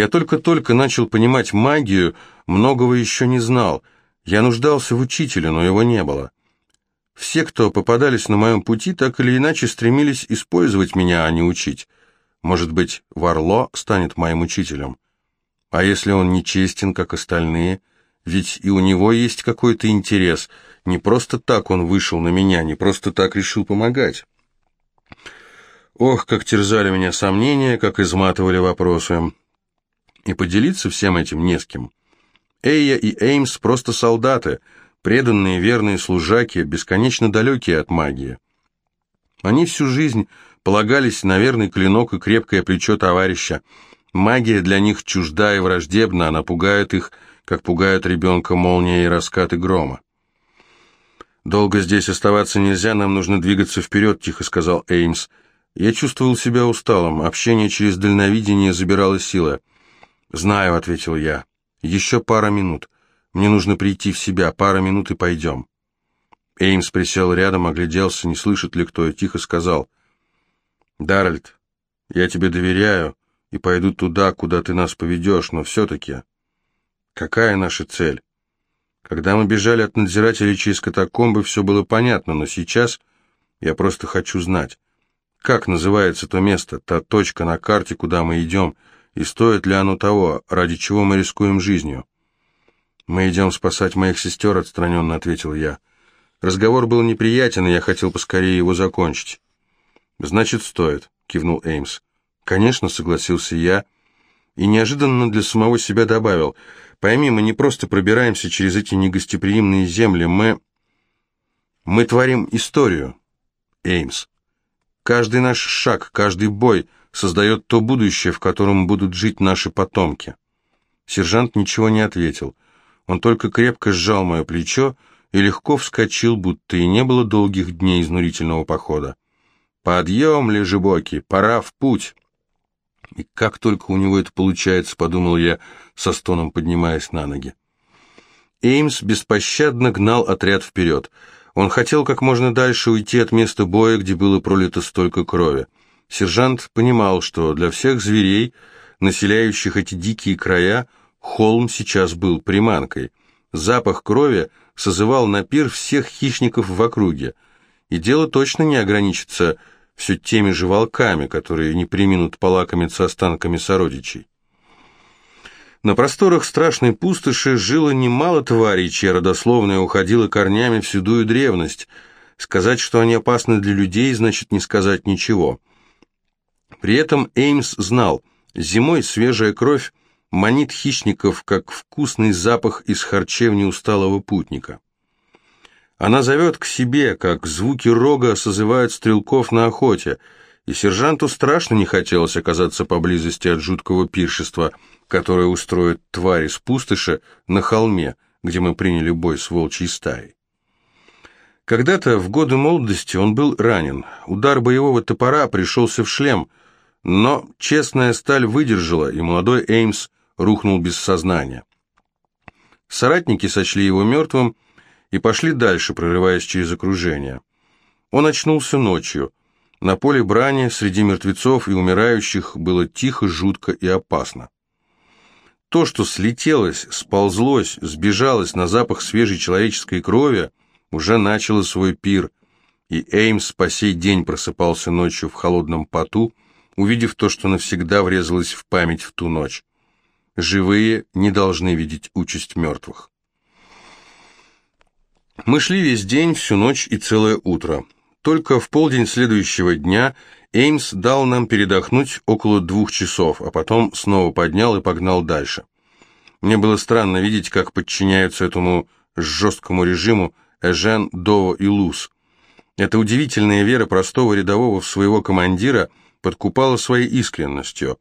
Я только-только начал понимать магию, многого еще не знал. Я нуждался в учителе, но его не было. Все, кто попадались на моем пути, так или иначе стремились использовать меня, а не учить. Может быть, Варло станет моим учителем. А если он нечестен, как остальные? Ведь и у него есть какой-то интерес. Не просто так он вышел на меня, не просто так решил помогать. Ох, как терзали меня сомнения, как изматывали вопросы. И поделиться всем этим не с кем. Эйя и Эймс просто солдаты, преданные верные служаки, бесконечно далекие от магии. Они всю жизнь полагались на верный клинок и крепкое плечо товарища. Магия для них чужда и враждебна, она пугает их, как пугают ребенка молния и раскаты грома. «Долго здесь оставаться нельзя, нам нужно двигаться вперед», — тихо сказал Эймс. Я чувствовал себя усталым, общение через дальновидение забирало силы. «Знаю», — ответил я. «Еще пара минут. Мне нужно прийти в себя, пара минут и пойдем». Эймс присел рядом, огляделся, не слышит ли кто, и тихо сказал — Даральд, я тебе доверяю и пойду туда, куда ты нас поведешь, но все-таки... Какая наша цель? Когда мы бежали от надзирателей через катакомбы, все было понятно, но сейчас я просто хочу знать, как называется то место, та точка на карте, куда мы идем, и стоит ли оно того, ради чего мы рискуем жизнью. «Мы идем спасать моих сестер», — отстраненно ответил я. Разговор был неприятен, и я хотел поскорее его закончить. «Значит, стоит», — кивнул Эймс. «Конечно», — согласился я, и неожиданно для самого себя добавил. «Пойми, мы не просто пробираемся через эти негостеприимные земли, мы... мы творим историю, Эймс. Каждый наш шаг, каждый бой создает то будущее, в котором будут жить наши потомки». Сержант ничего не ответил. Он только крепко сжал мое плечо и легко вскочил, будто и не было долгих дней изнурительного похода. «Подъем, лежебоки, пора в путь!» И как только у него это получается, подумал я, со стоном поднимаясь на ноги. Эймс беспощадно гнал отряд вперед. Он хотел как можно дальше уйти от места боя, где было пролито столько крови. Сержант понимал, что для всех зверей, населяющих эти дикие края, холм сейчас был приманкой. Запах крови созывал на пир всех хищников в округе — и дело точно не ограничится все теми же волками, которые не приминут полакомиться останками сородичей. На просторах страшной пустоши жило немало тварей, чья родословная уходила корнями в седую древность. Сказать, что они опасны для людей, значит не сказать ничего. При этом Эймс знал, зимой свежая кровь манит хищников, как вкусный запах из харчевни усталого путника. Она зовет к себе, как звуки рога созывают стрелков на охоте, и сержанту страшно не хотелось оказаться поблизости от жуткого пиршества, которое устроит твари с пустоши на холме, где мы приняли бой с волчьей стаей. Когда-то, в годы молодости, он был ранен. Удар боевого топора пришелся в шлем, но честная сталь выдержала, и молодой Эймс рухнул без сознания. Соратники сочли его мертвым, и пошли дальше, прорываясь через окружение. Он очнулся ночью. На поле брани среди мертвецов и умирающих было тихо, жутко и опасно. То, что слетелось, сползлось, сбежалось на запах свежей человеческой крови, уже начало свой пир, и Эймс по сей день просыпался ночью в холодном поту, увидев то, что навсегда врезалось в память в ту ночь. Живые не должны видеть участь мертвых. Мы шли весь день, всю ночь и целое утро. Только в полдень следующего дня Эймс дал нам передохнуть около двух часов, а потом снова поднял и погнал дальше. Мне было странно видеть, как подчиняются этому жесткому режиму Эжен, Дово и Луз. Эта удивительная вера простого рядового в своего командира подкупала своей искренностью.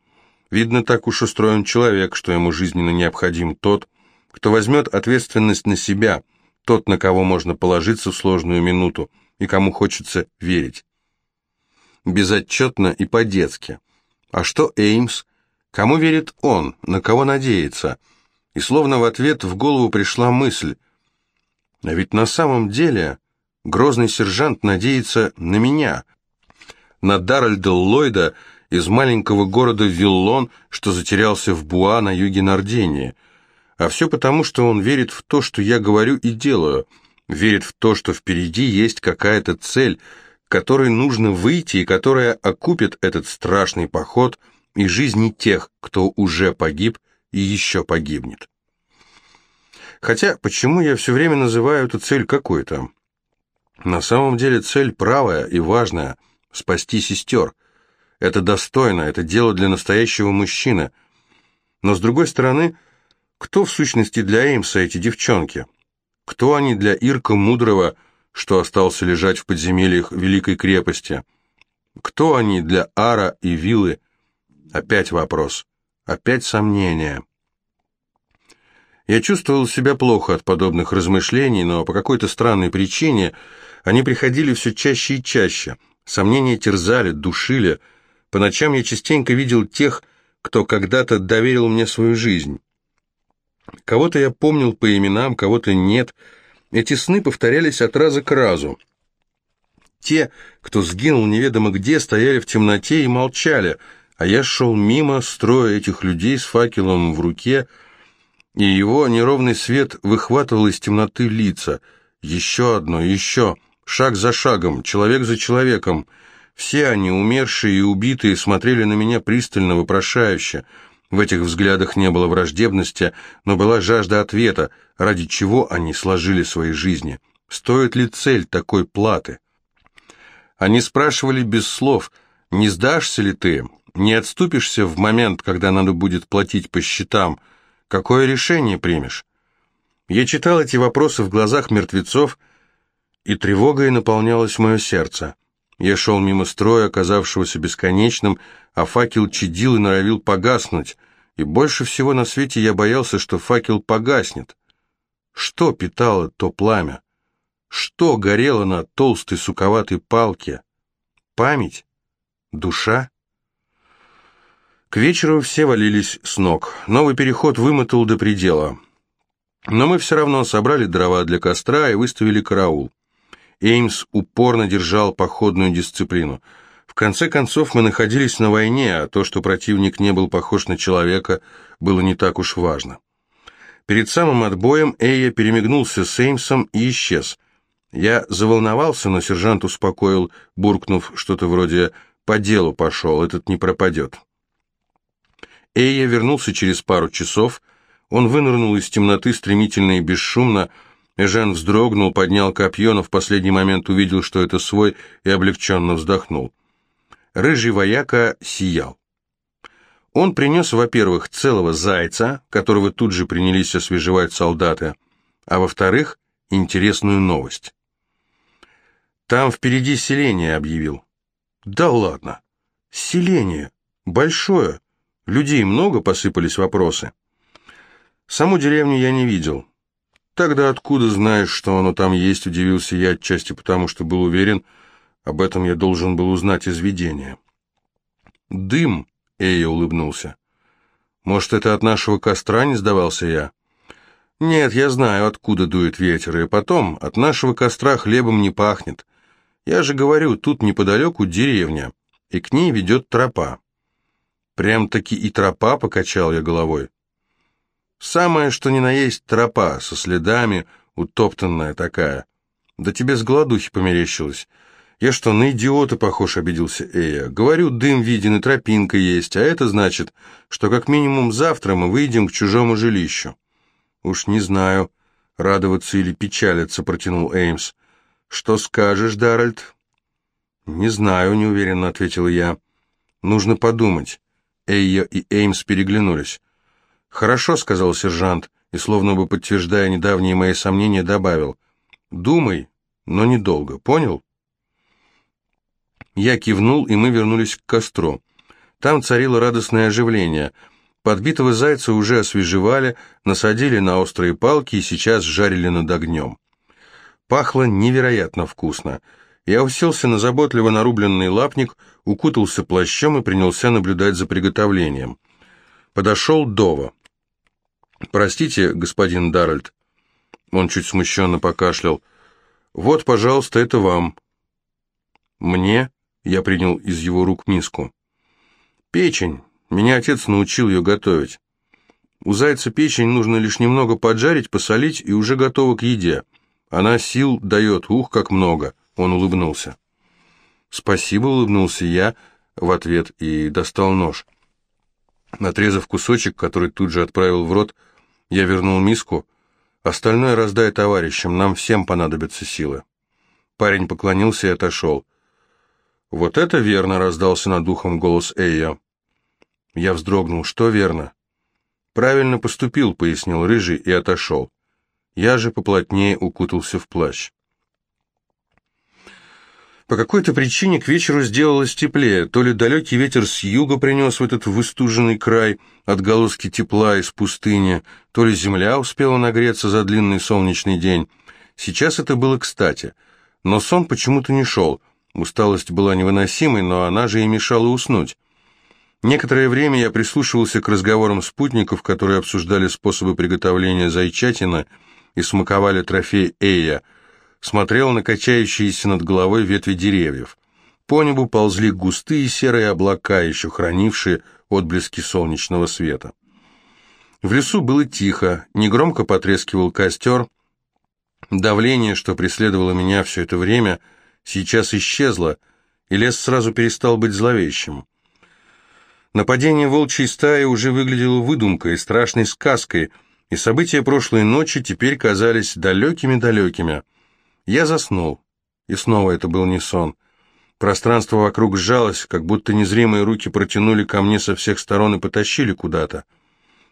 Видно, так уж устроен человек, что ему жизненно необходим тот, кто возьмет ответственность на себя – тот, на кого можно положиться в сложную минуту и кому хочется верить. Безотчетно и по-детски. А что Эймс? Кому верит он? На кого надеется? И словно в ответ в голову пришла мысль. А ведь на самом деле грозный сержант надеется на меня, на Даральда Ллойда из маленького города Виллон, что затерялся в Буа на юге Нардении. А все потому, что он верит в то, что я говорю и делаю, верит в то, что впереди есть какая-то цель, которой нужно выйти и которая окупит этот страшный поход и жизни тех, кто уже погиб и еще погибнет. Хотя, почему я все время называю эту цель какой-то? На самом деле цель правая и важная – спасти сестер. Это достойно, это дело для настоящего мужчины. Но с другой стороны, кто в сущности для Эймса эти девчонки? Кто они для Ирка Мудрого, что остался лежать в подземельях Великой крепости? Кто они для Ара и Вилы? Опять вопрос. Опять сомнения. Я чувствовал себя плохо от подобных размышлений, но по какой-то странной причине они приходили все чаще и чаще. Сомнения терзали, душили. По ночам я частенько видел тех, кто когда-то доверил мне свою жизнь. Кого-то я помнил по именам, кого-то нет. Эти сны повторялись от раза к разу. Те, кто сгинул неведомо где, стояли в темноте и молчали, а я шел мимо строя этих людей с факелом в руке, и его неровный свет выхватывал из темноты лица. Еще одно, еще, шаг за шагом, человек за человеком. Все они, умершие и убитые, смотрели на меня пристально, вопрошающе. В этих взглядах не было враждебности, но была жажда ответа, ради чего они сложили свои жизни. Стоит ли цель такой платы? Они спрашивали без слов, не сдашься ли ты, не отступишься в момент, когда надо будет платить по счетам, Какое решение примешь? Я читал эти вопросы в глазах мертвецов, и тревогой наполнялось мое сердце. Я шел мимо строя, оказавшегося бесконечным, а факел чадил и норовил погаснуть, и больше всего на свете я боялся, что факел погаснет. Что питало то пламя? Что горело на толстой суковатой палке? Память? Душа? К вечеру все валились с ног. Новый переход вымотал до предела. Но мы все равно собрали дрова для костра и выставили караул. Эймс упорно держал походную дисциплину. В конце концов, мы находились на войне, а то, что противник не был похож на человека, было не так уж важно. Перед самым отбоем Эйя перемигнулся с Эймсом и исчез. Я заволновался, но сержант успокоил, буркнув что-то вроде «по делу пошел, этот не пропадет». Эйя вернулся через пару часов. Он вынырнул из темноты стремительно и бесшумно. Эжен вздрогнул, поднял копье, но в последний момент увидел, что это свой, и облегченно вздохнул. Рыжий вояка сиял. Он принес, во-первых, целого зайца, которого тут же принялись освежевать солдаты, а во-вторых, интересную новость. «Там впереди селение», — объявил. «Да ладно! Селение! Большое! Людей много, посыпались вопросы. Саму деревню я не видел. Тогда откуда знаешь, что оно там есть, удивился я отчасти потому, что был уверен, об этом я должен был узнать из видения. Дым, Эя улыбнулся. Может, это от нашего костра не сдавался я? Нет, я знаю, откуда дует ветер, и потом, от нашего костра хлебом не пахнет. Я же говорю, тут неподалеку деревня, и к ней ведет тропа. Прям-таки и тропа, покачал я головой. Самое, что ни на есть тропа, со следами, утоптанная такая. Да тебе с голодухи померещилось. Я что, на идиота похож, обиделся Эя. Говорю, дым виден и тропинка есть, а это значит, что как минимум завтра мы выйдем к чужому жилищу. Уж не знаю, радоваться или печалиться, протянул Эймс. Что скажешь, Даральд? Не знаю, неуверенно ответил я. Нужно подумать. Эйо и Эймс переглянулись. «Хорошо», — сказал сержант, и, словно бы подтверждая недавние мои сомнения, добавил. «Думай, но недолго, понял?» Я кивнул, и мы вернулись к костру. Там царило радостное оживление. Подбитого зайца уже освежевали, насадили на острые палки и сейчас жарили над огнем. Пахло невероятно вкусно — я уселся на заботливо нарубленный лапник, укутался плащом и принялся наблюдать за приготовлением. Подошел Дова. «Простите, господин Даральд». Он чуть смущенно покашлял. «Вот, пожалуйста, это вам». «Мне?» — я принял из его рук миску. Печень. Меня отец научил ее готовить. У зайца печень нужно лишь немного поджарить, посолить, и уже готова к еде. Она сил дает, ух, как много. Он улыбнулся. «Спасибо», — улыбнулся я в ответ и достал нож. Отрезав кусочек, который тут же отправил в рот, я вернул миску. Остальное раздай товарищам, нам всем понадобятся силы. Парень поклонился и отошел. «Вот это верно!» — раздался над духом голос Эйя. Я вздрогнул. «Что верно?» «Правильно поступил», — пояснил Рыжий и отошел. Я же поплотнее укутался в плащ. По какой-то причине к вечеру сделалось теплее. То ли далекий ветер с юга принес в этот выстуженный край отголоски тепла из пустыни, то ли земля успела нагреться за длинный солнечный день. Сейчас это было кстати. Но сон почему-то не шел. Усталость была невыносимой, но она же и мешала уснуть. Некоторое время я прислушивался к разговорам спутников, которые обсуждали способы приготовления зайчатина и смаковали трофей Эя, смотрел на качающиеся над головой ветви деревьев. По небу ползли густые серые облака, еще хранившие отблески солнечного света. В лесу было тихо, негромко потрескивал костер. Давление, что преследовало меня все это время – сейчас исчезла, и лес сразу перестал быть зловещим. Нападение волчьей стаи уже выглядело выдумкой, страшной сказкой, и события прошлой ночи теперь казались далекими-далекими. Я заснул, и снова это был не сон. Пространство вокруг сжалось, как будто незримые руки протянули ко мне со всех сторон и потащили куда-то.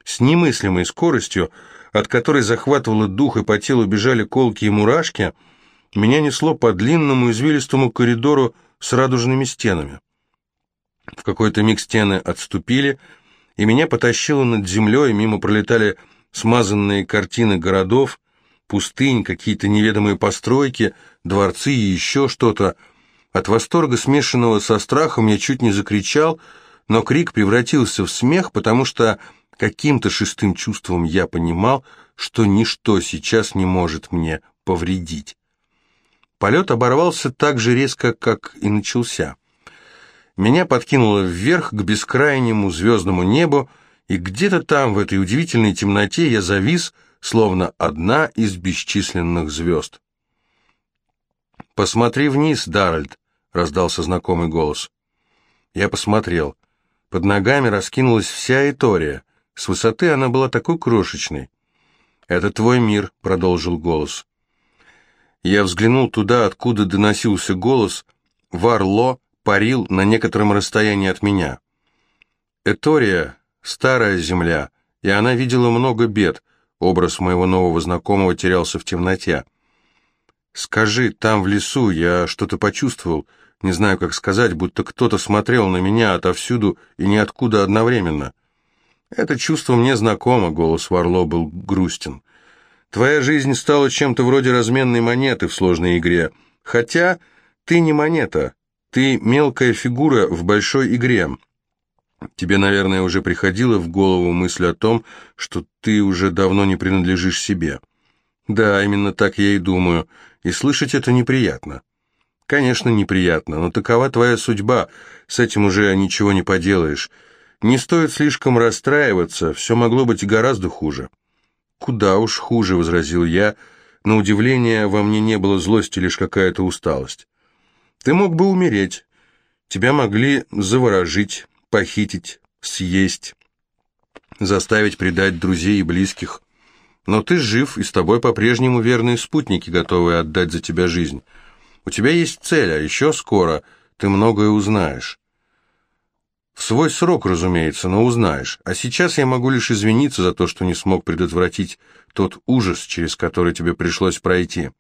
С немыслимой скоростью, от которой захватывало дух и по телу бежали колки и мурашки — меня несло по длинному извилистому коридору с радужными стенами. В какой-то миг стены отступили, и меня потащило над землей, мимо пролетали смазанные картины городов, пустынь, какие-то неведомые постройки, дворцы и еще что-то. От восторга, смешанного со страхом, я чуть не закричал, но крик превратился в смех, потому что каким-то шестым чувством я понимал, что ничто сейчас не может мне повредить. Полет оборвался так же резко, как и начался. Меня подкинуло вверх к бескрайнему звездному небу, и где-то там, в этой удивительной темноте, я завис, словно одна из бесчисленных звезд. «Посмотри вниз, Даральд», — раздался знакомый голос. Я посмотрел. Под ногами раскинулась вся Этория. С высоты она была такой крошечной. «Это твой мир», — продолжил голос. Я взглянул туда, откуда доносился голос. Варло парил на некотором расстоянии от меня. Этория — старая земля, и она видела много бед. Образ моего нового знакомого терялся в темноте. «Скажи, там в лесу я что-то почувствовал, не знаю, как сказать, будто кто-то смотрел на меня отовсюду и ниоткуда одновременно». «Это чувство мне знакомо», — голос Варло был грустен. Твоя жизнь стала чем-то вроде разменной монеты в сложной игре. Хотя ты не монета, ты мелкая фигура в большой игре. Тебе, наверное, уже приходила в голову мысль о том, что ты уже давно не принадлежишь себе. Да, именно так я и думаю, и слышать это неприятно. Конечно, неприятно, но такова твоя судьба, с этим уже ничего не поделаешь. Не стоит слишком расстраиваться, все могло быть гораздо хуже. «Куда уж хуже», — возразил я. На удивление во мне не было злости, лишь какая-то усталость. «Ты мог бы умереть. Тебя могли заворожить, похитить, съесть, заставить предать друзей и близких. Но ты жив, и с тобой по-прежнему верные спутники, готовые отдать за тебя жизнь. У тебя есть цель, а еще скоро ты многое узнаешь». В свой срок, разумеется, но узнаешь. А сейчас я могу лишь извиниться за то, что не смог предотвратить тот ужас, через который тебе пришлось пройти.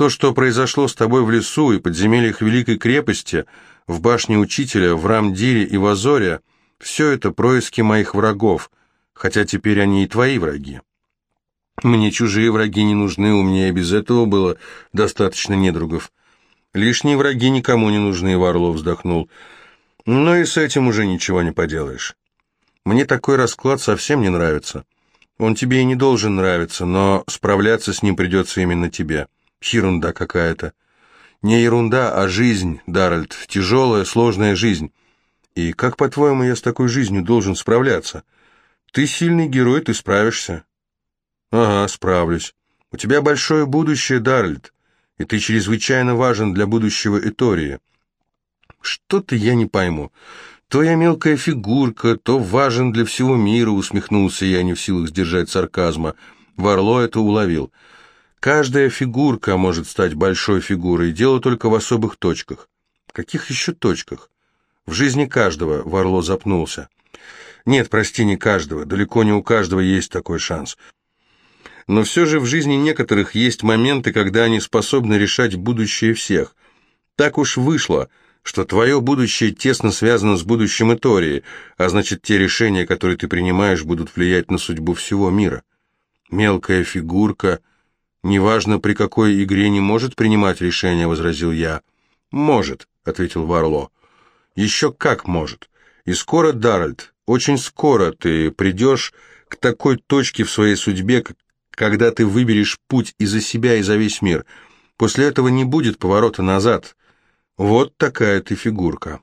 То, что произошло с тобой в лесу и подземельях Великой крепости, в башне Учителя, в Рамдире и в Азоре, все это происки моих врагов, хотя теперь они и твои враги. Мне чужие враги не нужны, у меня и без этого было достаточно недругов. Лишние враги никому не нужны, Варлов вздохнул. Но и с этим уже ничего не поделаешь. Мне такой расклад совсем не нравится. Он тебе и не должен нравиться, но справляться с ним придется именно тебе. Ерунда какая-то. Не ерунда, а жизнь, Даральд, тяжелая, сложная жизнь. И как, по-твоему, я с такой жизнью должен справляться? Ты сильный герой, ты справишься. Ага, справлюсь. У тебя большое будущее, Даральд, и ты чрезвычайно важен для будущего Этории. Что-то я не пойму. То я мелкая фигурка, то важен для всего мира, усмехнулся я, не в силах сдержать сарказма. Варло это уловил. Каждая фигурка может стать большой фигурой, дело только в особых точках. Каких еще точках? В жизни каждого, Варло запнулся. Нет, прости, не каждого, далеко не у каждого есть такой шанс. Но все же в жизни некоторых есть моменты, когда они способны решать будущее всех. Так уж вышло, что твое будущее тесно связано с будущим Этории, а значит, те решения, которые ты принимаешь, будут влиять на судьбу всего мира. Мелкая фигурка, неважно при какой игре, не может принимать решения, возразил я. «Может», — ответил Варло. «Еще как может. И скоро, Даральд, очень скоро ты придешь к такой точке в своей судьбе, когда ты выберешь путь и за себя, и за весь мир. После этого не будет поворота назад. Вот такая ты фигурка».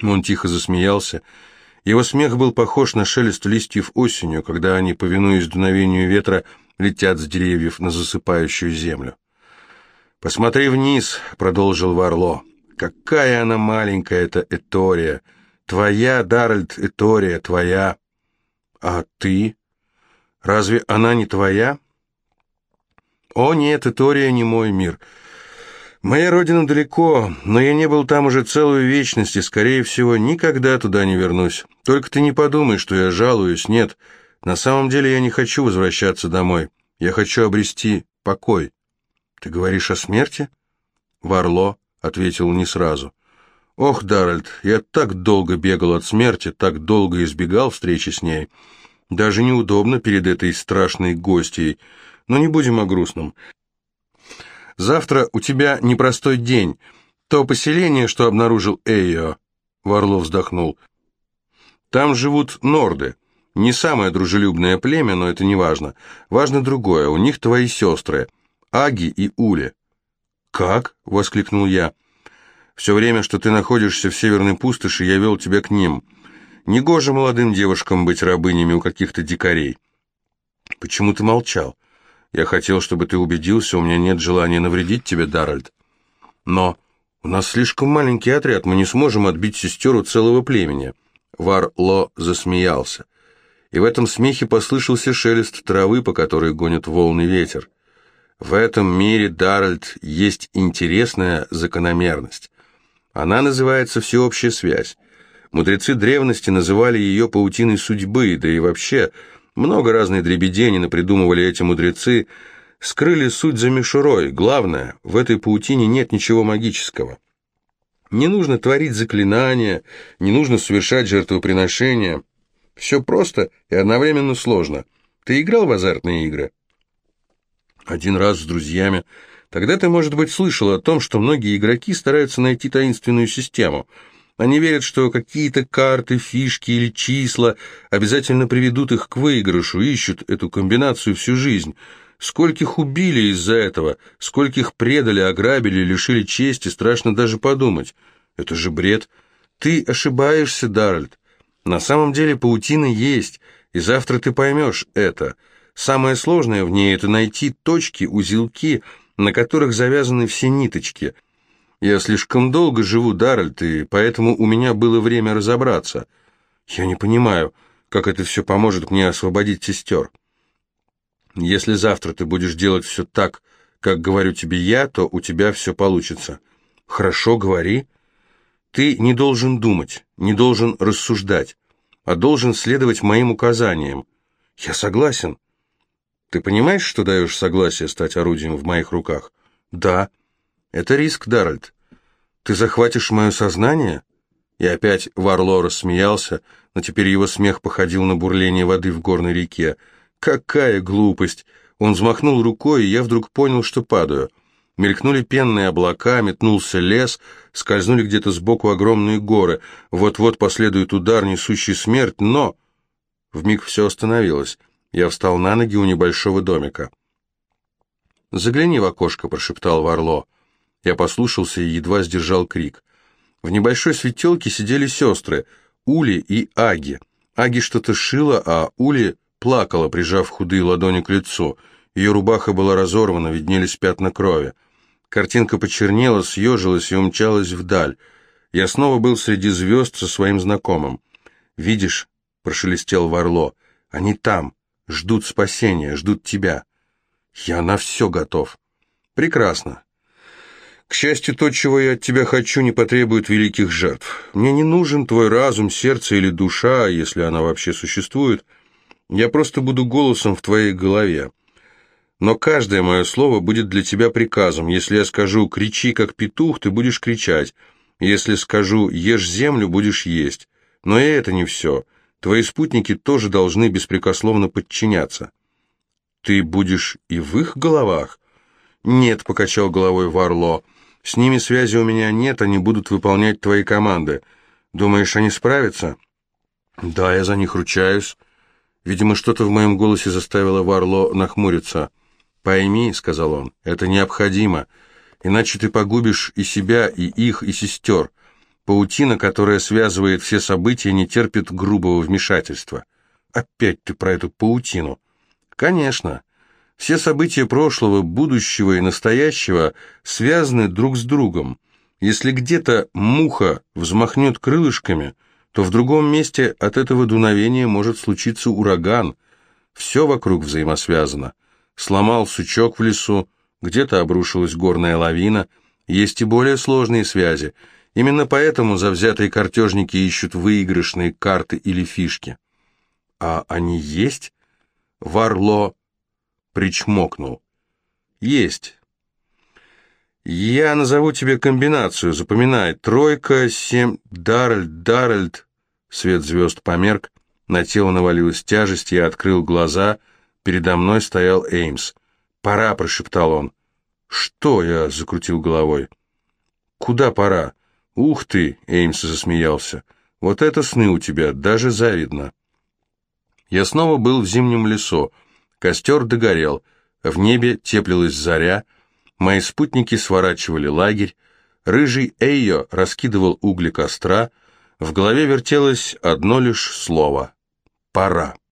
Он тихо засмеялся. Его смех был похож на шелест листьев осенью, когда они, повинуясь дуновению ветра, летят с деревьев на засыпающую землю. «Посмотри вниз», — продолжил Варло. «Какая она маленькая, эта Этория! Твоя, Даральд, Этория, твоя!» «А ты? Разве она не твоя?» «О нет, Этория не мой мир. Моя родина далеко, но я не был там уже целую вечность и, скорее всего, никогда туда не вернусь. Только ты не подумай, что я жалуюсь, нет. На самом деле я не хочу возвращаться домой. Я хочу обрести покой». «Ты говоришь о смерти?» Варло ответил не сразу. «Ох, Даральд, я так долго бегал от смерти, так долго избегал встречи с ней. Даже неудобно перед этой страшной гостьей. Но не будем о грустном. Завтра у тебя непростой день. То поселение, что обнаружил Эйо...» Варло вздохнул. «Там живут норды. Не самое дружелюбное племя, но это не важно. Важно другое. У них твои сестры». Аги и Уле. «Как?» — воскликнул я. «Все время, что ты находишься в северной пустоши, я вел тебя к ним. Негоже молодым девушкам быть рабынями у каких-то дикарей». «Почему ты молчал? Я хотел, чтобы ты убедился, у меня нет желания навредить тебе, Даральд. Но у нас слишком маленький отряд, мы не сможем отбить сестер целого племени». Вар-Ло засмеялся. И в этом смехе послышался шелест травы, по которой гонит волны ветер. В этом мире, Даральд, есть интересная закономерность. Она называется всеобщая связь. Мудрецы древности называли ее паутиной судьбы, да и вообще много разной дребедени напридумывали эти мудрецы, скрыли суть за мишурой. Главное, в этой паутине нет ничего магического. Не нужно творить заклинания, не нужно совершать жертвоприношения. Все просто и одновременно сложно. Ты играл в азартные игры? Один раз с друзьями. Тогда ты, может быть, слышал о том, что многие игроки стараются найти таинственную систему. Они верят, что какие-то карты, фишки или числа обязательно приведут их к выигрышу, ищут эту комбинацию всю жизнь. Скольких убили из-за этого, скольких предали, ограбили, лишили чести, страшно даже подумать. Это же бред. Ты ошибаешься, Даральд. На самом деле паутина есть, и завтра ты поймешь это – Самое сложное в ней – это найти точки, узелки, на которых завязаны все ниточки. Я слишком долго живу, Даральд, и поэтому у меня было время разобраться. Я не понимаю, как это все поможет мне освободить сестер. Если завтра ты будешь делать все так, как говорю тебе я, то у тебя все получится. Хорошо, говори. Ты не должен думать, не должен рассуждать, а должен следовать моим указаниям. Я согласен. Ты понимаешь, что даешь согласие стать орудием в моих руках? Да. Это риск, Даральд. Ты захватишь мое сознание? И опять Варло рассмеялся, но теперь его смех походил на бурление воды в горной реке. Какая глупость! Он взмахнул рукой, и я вдруг понял, что падаю. Мелькнули пенные облака, метнулся лес, скользнули где-то сбоку огромные горы. Вот-вот последует удар, несущий смерть, но... Вмиг все остановилось. Я встал на ноги у небольшого домика. «Загляни в окошко», — прошептал Варло. Я послушался и едва сдержал крик. В небольшой светелке сидели сестры, Ули и Аги. Аги что-то шила, а Ули плакала, прижав худые ладони к лицу. Ее рубаха была разорвана, виднелись пятна крови. Картинка почернела, съежилась и умчалась вдаль. Я снова был среди звезд со своим знакомым. «Видишь», — прошелестел Варло, — «они там, ждут спасения, ждут тебя». «Я на все готов». «Прекрасно. К счастью, то, чего я от тебя хочу, не потребует великих жертв. Мне не нужен твой разум, сердце или душа, если она вообще существует. Я просто буду голосом в твоей голове. Но каждое мое слово будет для тебя приказом. Если я скажу «кричи, как петух», ты будешь кричать. Если скажу «ешь землю», будешь есть. Но и это не все. Твои спутники тоже должны беспрекословно подчиняться. Ты будешь и в их головах? Нет, покачал головой Варло. С ними связи у меня нет, они будут выполнять твои команды. Думаешь, они справятся? Да, я за них ручаюсь. Видимо, что-то в моем голосе заставило Варло нахмуриться. «Пойми», — сказал он, — «это необходимо, иначе ты погубишь и себя, и их, и сестер. Паутина, которая связывает все события, не терпит грубого вмешательства». «Опять ты про эту паутину?» «Конечно. Все события прошлого, будущего и настоящего связаны друг с другом. Если где-то муха взмахнет крылышками, то в другом месте от этого дуновения может случиться ураган. Все вокруг взаимосвязано. Сломал сучок в лесу, где-то обрушилась горная лавина. Есть и более сложные связи. Именно поэтому завзятые картежники ищут выигрышные карты или фишки. А они есть? Варло причмокнул. «Есть. Я назову тебе комбинацию, запоминай. Тройка, семь, Даральд, Даральд». Свет звезд померк, на тело навалилась тяжесть, я открыл глаза, передо мной стоял Эймс. «Пора», — прошептал он. «Что?» — я закрутил головой. «Куда пора?» «Ух ты!» — Эймс засмеялся. «Вот это сны у тебя, даже завидно». Я снова был в зимнем лесу. Костер догорел, в небе теплилась заря, мои спутники сворачивали лагерь, рыжий Эйо раскидывал угли костра, в голове вертелось одно лишь слово «пора».